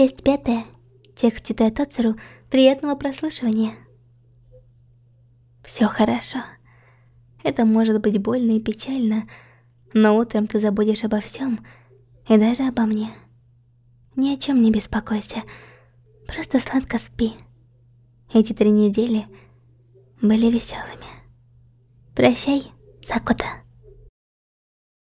Часть пятая. Текст читает Оцеру. Приятного прослушивания. Все хорошо. Это может быть больно и печально, но утром ты забудешь обо всем, и даже обо мне. Ни о чем не беспокойся, просто сладко спи. Эти три недели были веселыми. Прощай, Сакута.